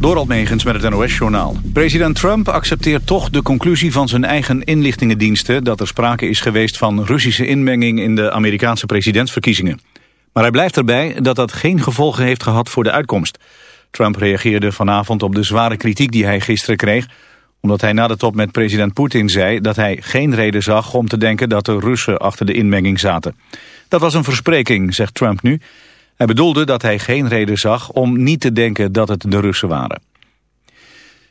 Dorald Megens met het NOS-journaal. President Trump accepteert toch de conclusie van zijn eigen inlichtingendiensten... dat er sprake is geweest van Russische inmenging in de Amerikaanse presidentsverkiezingen. Maar hij blijft erbij dat dat geen gevolgen heeft gehad voor de uitkomst. Trump reageerde vanavond op de zware kritiek die hij gisteren kreeg... omdat hij na de top met president Poetin zei dat hij geen reden zag om te denken... dat de Russen achter de inmenging zaten. Dat was een verspreking, zegt Trump nu... Hij bedoelde dat hij geen reden zag om niet te denken dat het de Russen waren.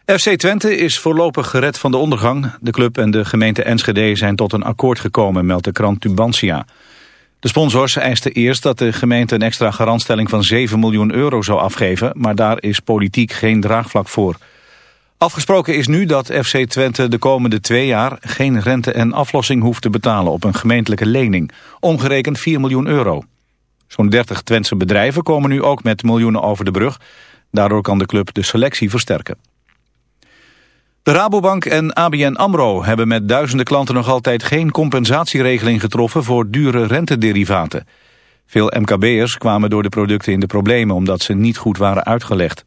FC Twente is voorlopig gered van de ondergang. De club en de gemeente Enschede zijn tot een akkoord gekomen, meldt de krant Tubantia. De sponsors eisten eerst dat de gemeente een extra garantstelling van 7 miljoen euro zou afgeven, maar daar is politiek geen draagvlak voor. Afgesproken is nu dat FC Twente de komende twee jaar geen rente en aflossing hoeft te betalen op een gemeentelijke lening, omgerekend 4 miljoen euro. Zo'n 30 Twentse bedrijven komen nu ook met miljoenen over de brug. Daardoor kan de club de selectie versterken. De Rabobank en ABN AMRO hebben met duizenden klanten nog altijd geen compensatieregeling getroffen voor dure rentederivaten. Veel MKB'ers kwamen door de producten in de problemen omdat ze niet goed waren uitgelegd.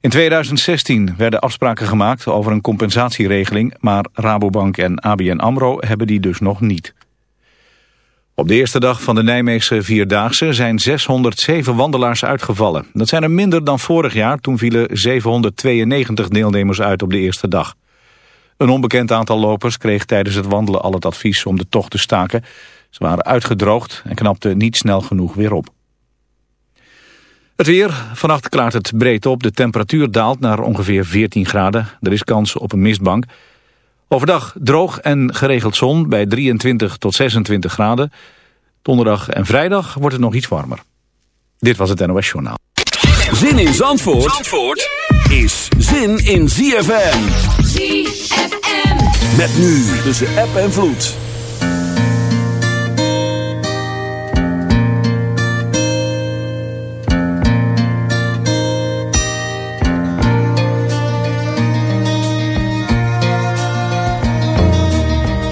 In 2016 werden afspraken gemaakt over een compensatieregeling, maar Rabobank en ABN AMRO hebben die dus nog niet. Op de eerste dag van de Nijmeegse Vierdaagse zijn 607 wandelaars uitgevallen. Dat zijn er minder dan vorig jaar, toen vielen 792 deelnemers uit op de eerste dag. Een onbekend aantal lopers kreeg tijdens het wandelen al het advies om de tocht te staken. Ze waren uitgedroogd en knapten niet snel genoeg weer op. Het weer. Vannacht klaart het breed op. De temperatuur daalt naar ongeveer 14 graden. Er is kans op een mistbank. Overdag droog en geregeld zon bij 23 tot 26 graden. Donderdag en vrijdag wordt het nog iets warmer. Dit was het NOS Journaal. Zin in Zandvoort, Zandvoort is zin in ZFM. ZFM. Met nu tussen app en vloed.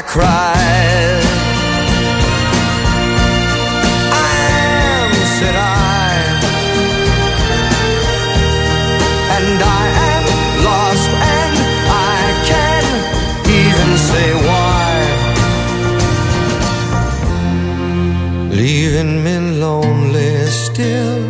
I cried. I am, said I, and I am lost, and I can't even say why. Leaving me lonely still.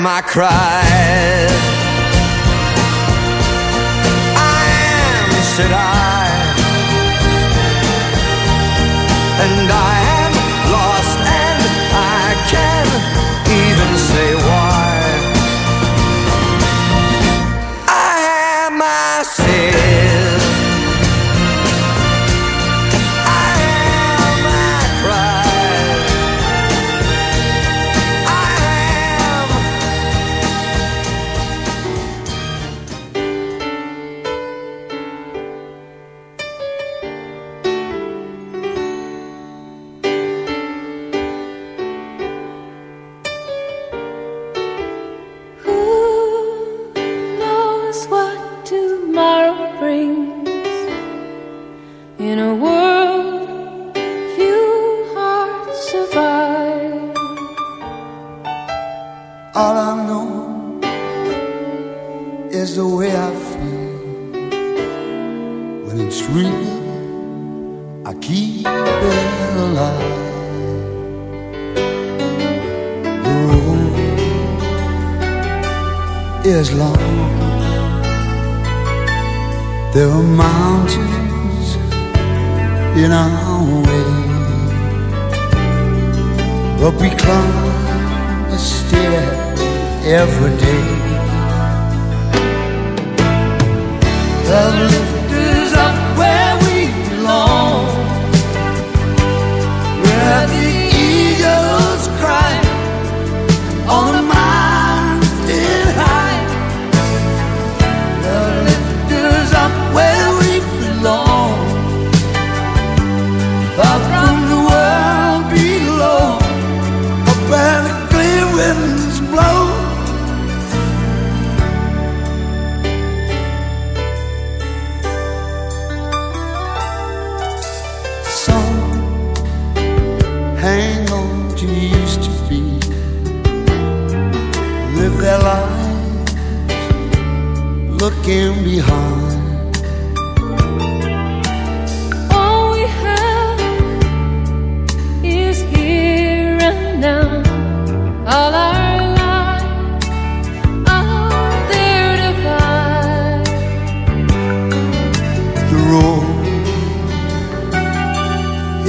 from my cry. I am, said I, and I am lost, and I can even say.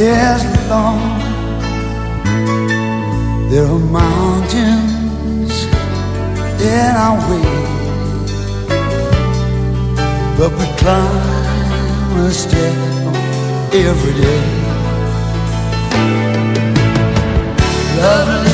years long. There are mountains in our way, but we climb a step every day. Lovely.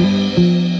MUZIEK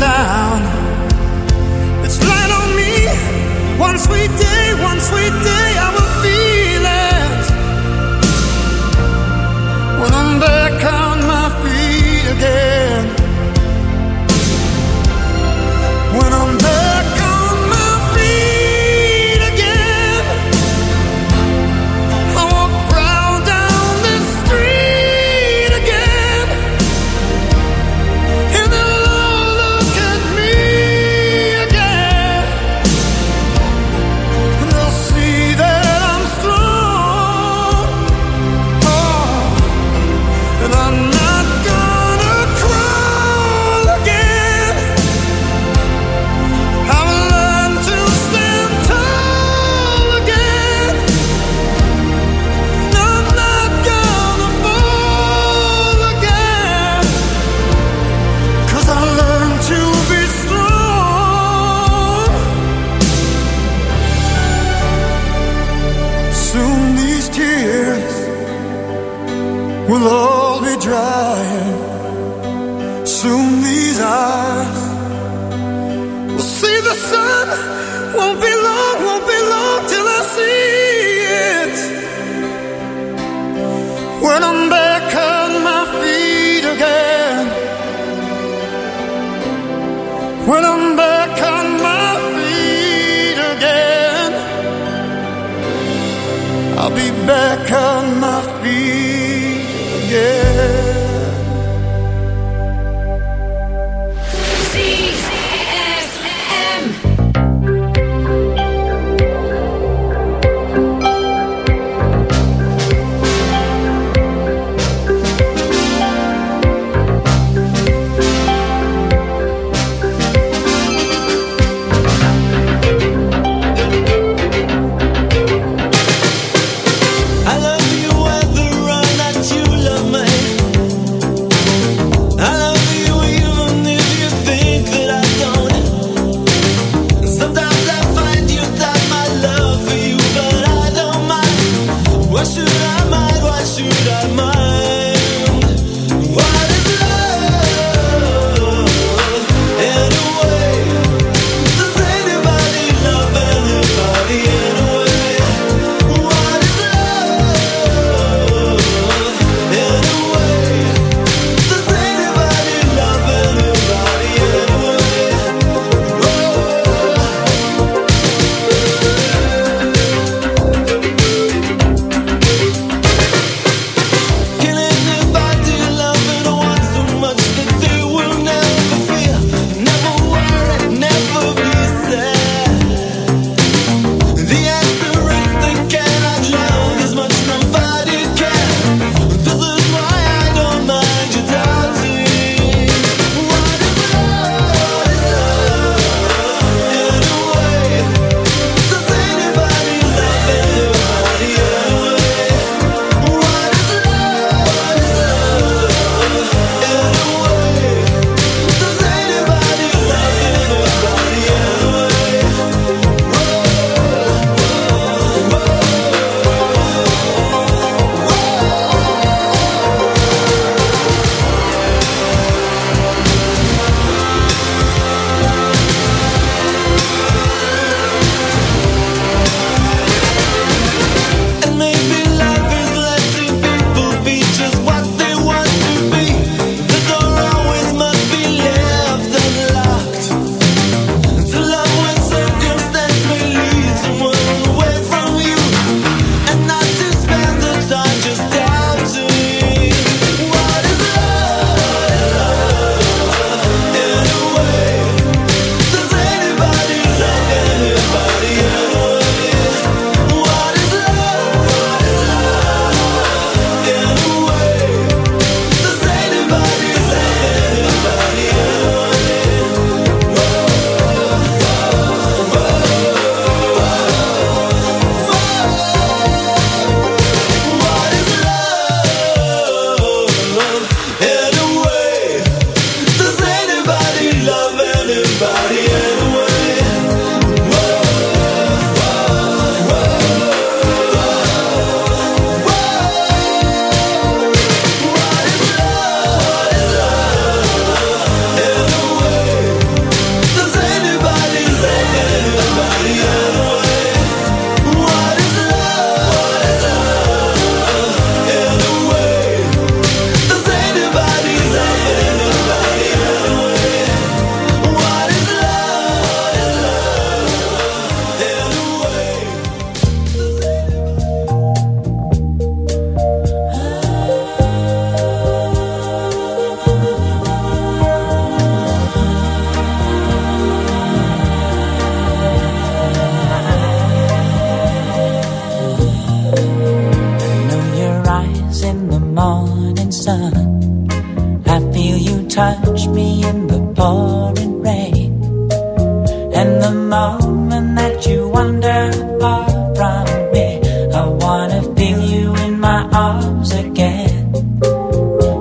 down. It's light on me. One sweet day, one sweet day.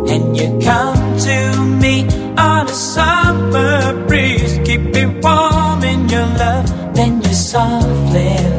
and you come to me on a summer breeze. Keep me warm in your love, then you softly.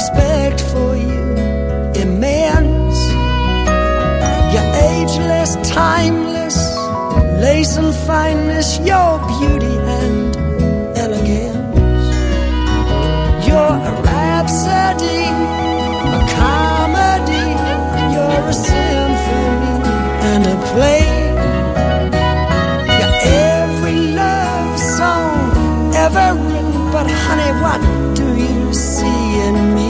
respect for you immense. You're ageless, timeless, lace and fineness, your beauty and elegance. You're a rhapsody, a comedy, you're a symphony and a play. You're every love song ever written, but honey, what do you see in me?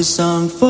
this song for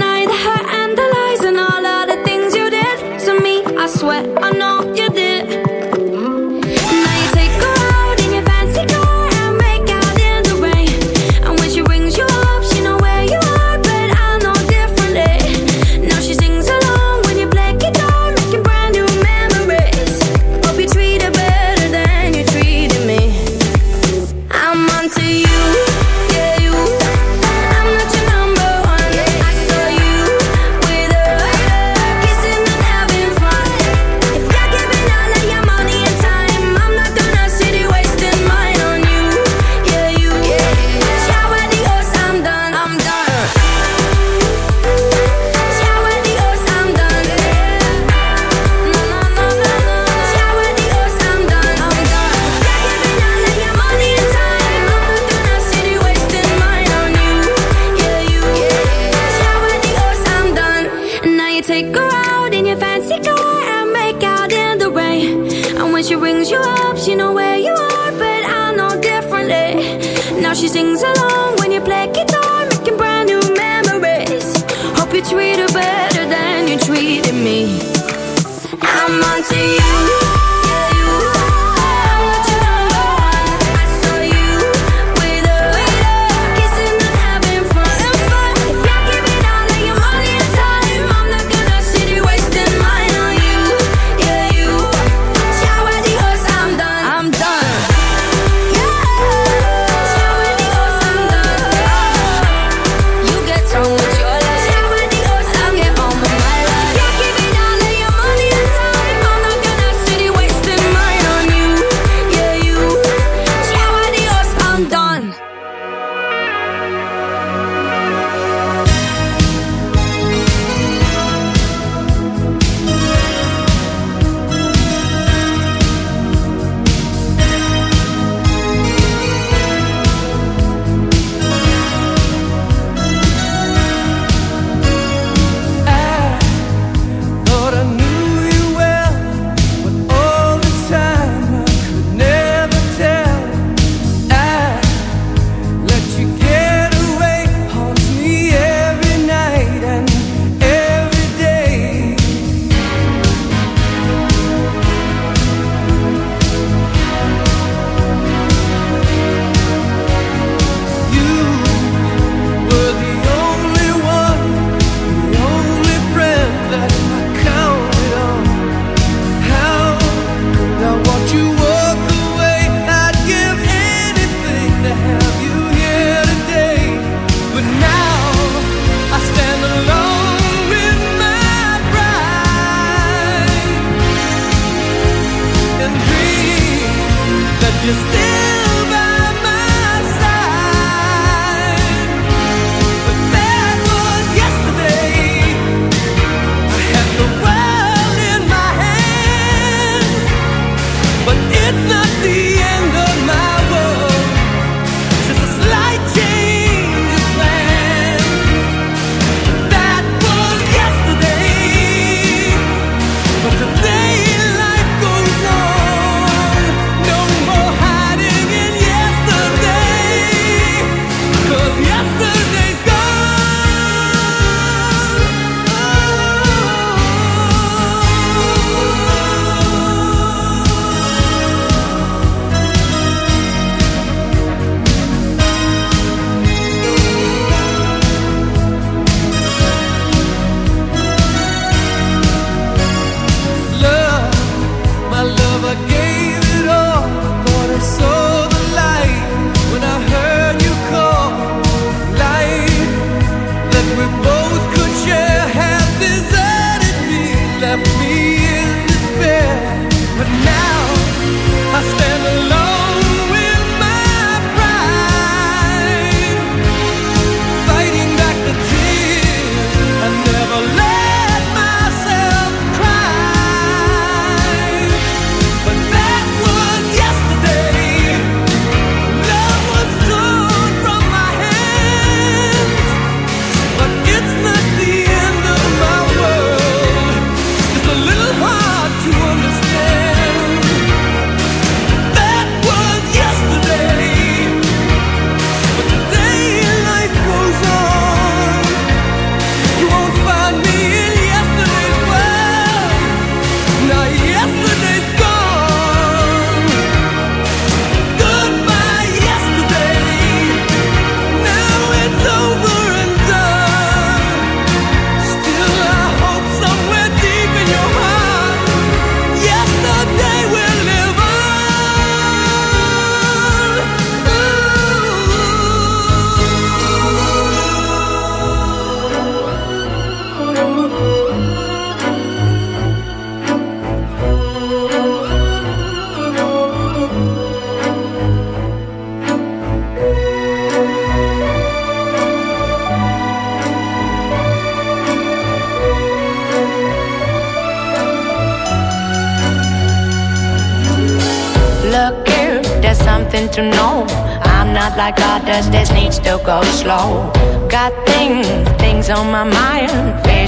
Like like others, this needs to go slow. Got things, things on my mind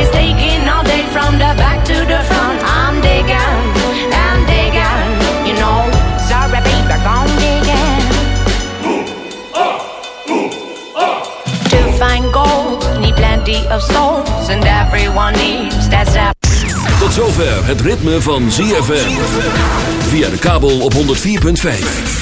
It's taking all day from the back to the front. I'm digging, I'm digging, you know. Sorry, baby, gone digging. To find gold, need plenty of souls, and everyone needs that. Tot zover het ritme van ZFM. Via de kabel op 104.5.